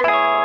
Bye.